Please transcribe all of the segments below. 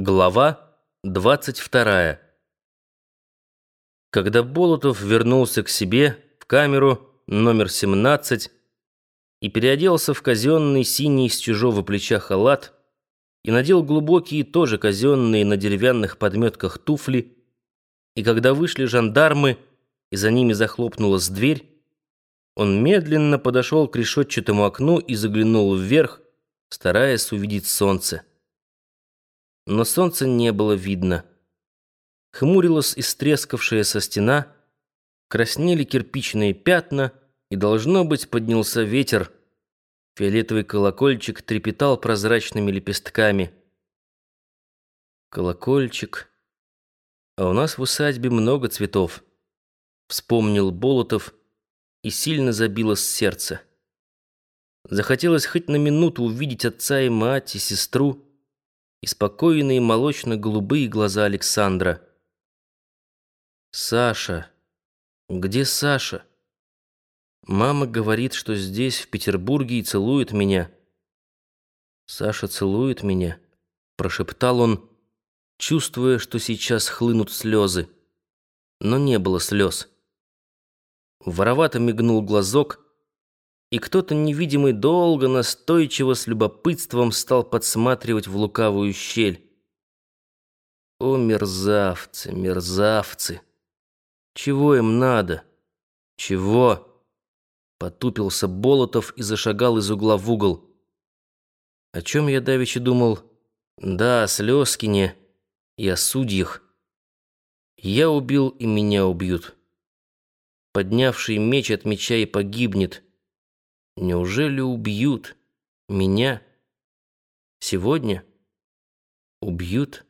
Глава 22. Когда Болотов вернулся к себе в камеру номер 17 и переоделся в казенный синий с чужого плеча халат и надел глубокие тоже казенные на деревянных подметках туфли, и когда вышли жандармы и за ними захлопнулась дверь, он медленно подошел к решетчатому окну и заглянул вверх, стараясь увидеть солнце но солнца не было видно. Хмурилась истрескавшаяся стена, краснели кирпичные пятна, и, должно быть, поднялся ветер. Фиолетовый колокольчик трепетал прозрачными лепестками. Колокольчик. А у нас в усадьбе много цветов. Вспомнил Болотов, и сильно забилось сердце. Захотелось хоть на минуту увидеть отца и мать, и сестру, и спокойные молочно-голубые глаза Александра. «Саша! Где Саша?» «Мама говорит, что здесь, в Петербурге, и целует меня». «Саша целует меня», — прошептал он, чувствуя, что сейчас хлынут слезы. Но не было слез. Воровато мигнул глазок — и кто-то невидимый долго, настойчиво, с любопытством стал подсматривать в лукавую щель. О, мерзавцы, мерзавцы! Чего им надо? Чего? Потупился Болотов и зашагал из угла в угол. О чем я давеча думал? Да, о Слезкине и о судьях. Я убил, и меня убьют. Поднявший меч от меча и погибнет — Неужели убьют меня? Сегодня? Убьют?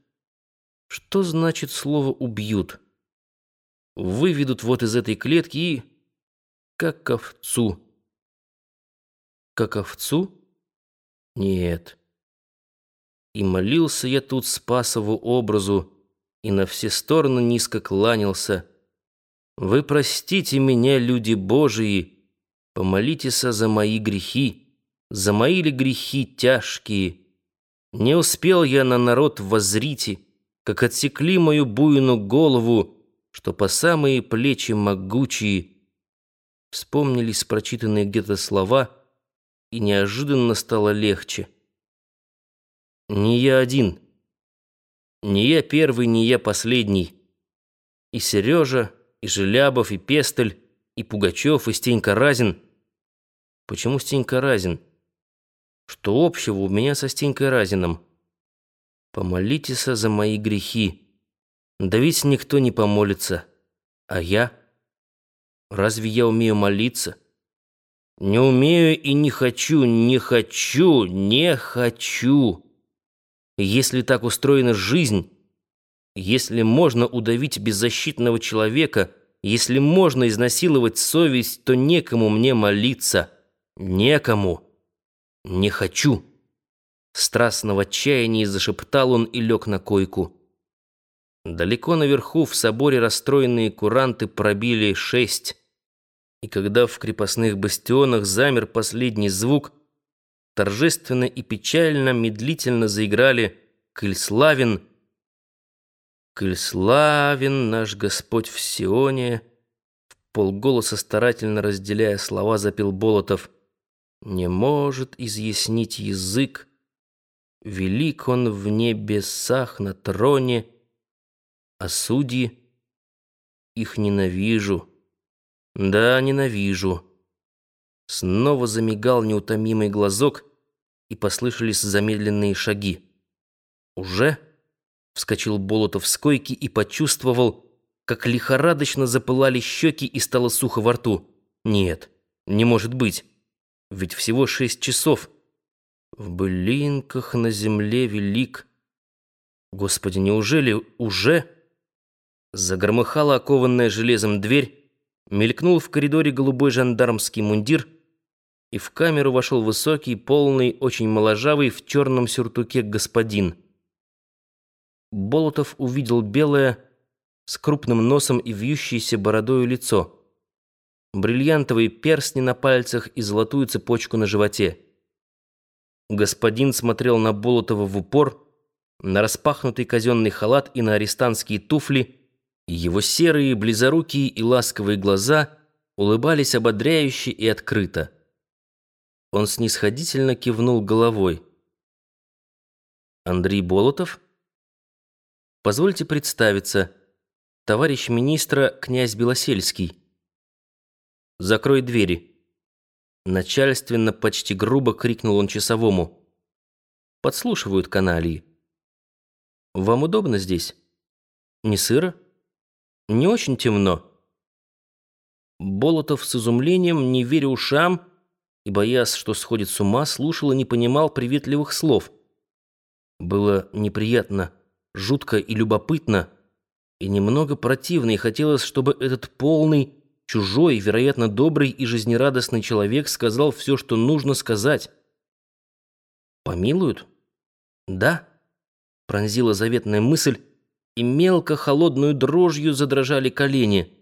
Что значит слово «убьют»? Выведут вот из этой клетки и... Как овцу. Как овцу? Нет. И молился я тут Спасову образу, и на все стороны низко кланялся. Вы простите меня, люди Божии, Помолитесь за мои грехи, за мои ли грехи тяжкие. Не успел я на народ возрите, как отсекли мою буйну голову, что по самые плечи могучие. Вспомнились прочитанные где-то слова, и неожиданно стало легче. Не я один, не я первый, не я последний. И Сережа, и Желябов, и Пестель, и Пугачев, и Стенька Разин — Почему Стенька Разин? Что общего у меня со Стенькой Разином? Помолитесь за мои грехи. Да ведь никто не помолится. А я? Разве я умею молиться? Не умею и не хочу, не хочу, не хочу. Если так устроена жизнь, если можно удавить беззащитного человека, если можно изнасиловать совесть, то некому мне молиться. «Некому! Не хочу!» Страстно в отчаянии зашептал он и лег на койку. Далеко наверху в соборе расстроенные куранты пробили шесть, и когда в крепостных бастионах замер последний звук, торжественно и печально медлительно заиграли! «Коль славен наш Господь в Сионе!» В полголоса старательно разделяя слова запел Болотов – не может изъяснить язык. Велик он в небесах на троне, а судьи их ненавижу. Да, ненавижу. Снова замигал неутомимый глазок, и послышались замедленные шаги. «Уже?» — вскочил Болотов с койки и почувствовал, как лихорадочно запылали щеки и стало сухо во рту. «Нет, не может быть!» Ведь всего шесть часов. В былинках на земле велик. Господи, неужели уже? Загромыхала окованная железом дверь, мелькнул в коридоре голубой жандармский мундир, и в камеру вошел высокий, полный, очень моложавый, в черном сюртуке господин. Болотов увидел белое, с крупным носом и вьющейся бородою лицо бриллиантовые перстни на пальцах и золотую цепочку на животе. Господин смотрел на Болотова в упор, на распахнутый казенный халат и на арестантские туфли, и его серые, близорукие и ласковые глаза улыбались ободряюще и открыто. Он снисходительно кивнул головой. Андрей Болотов? Позвольте представиться. Товарищ министра, князь Белосельский. Закрой двери. Начальственно, почти грубо крикнул он часовому. Подслушивают каналии. Вам удобно здесь? Не сыро? Не очень темно? Болотов с изумлением, не веря ушам и боясь, что сходит с ума, слушал и не понимал приветливых слов. Было неприятно, жутко и любопытно, и немного противно, и хотелось, чтобы этот полный, чужой, вероятно, добрый и жизнерадостный человек сказал все, что нужно сказать. «Помилуют?» «Да», — пронзила заветная мысль, и мелко холодную дрожью задрожали колени —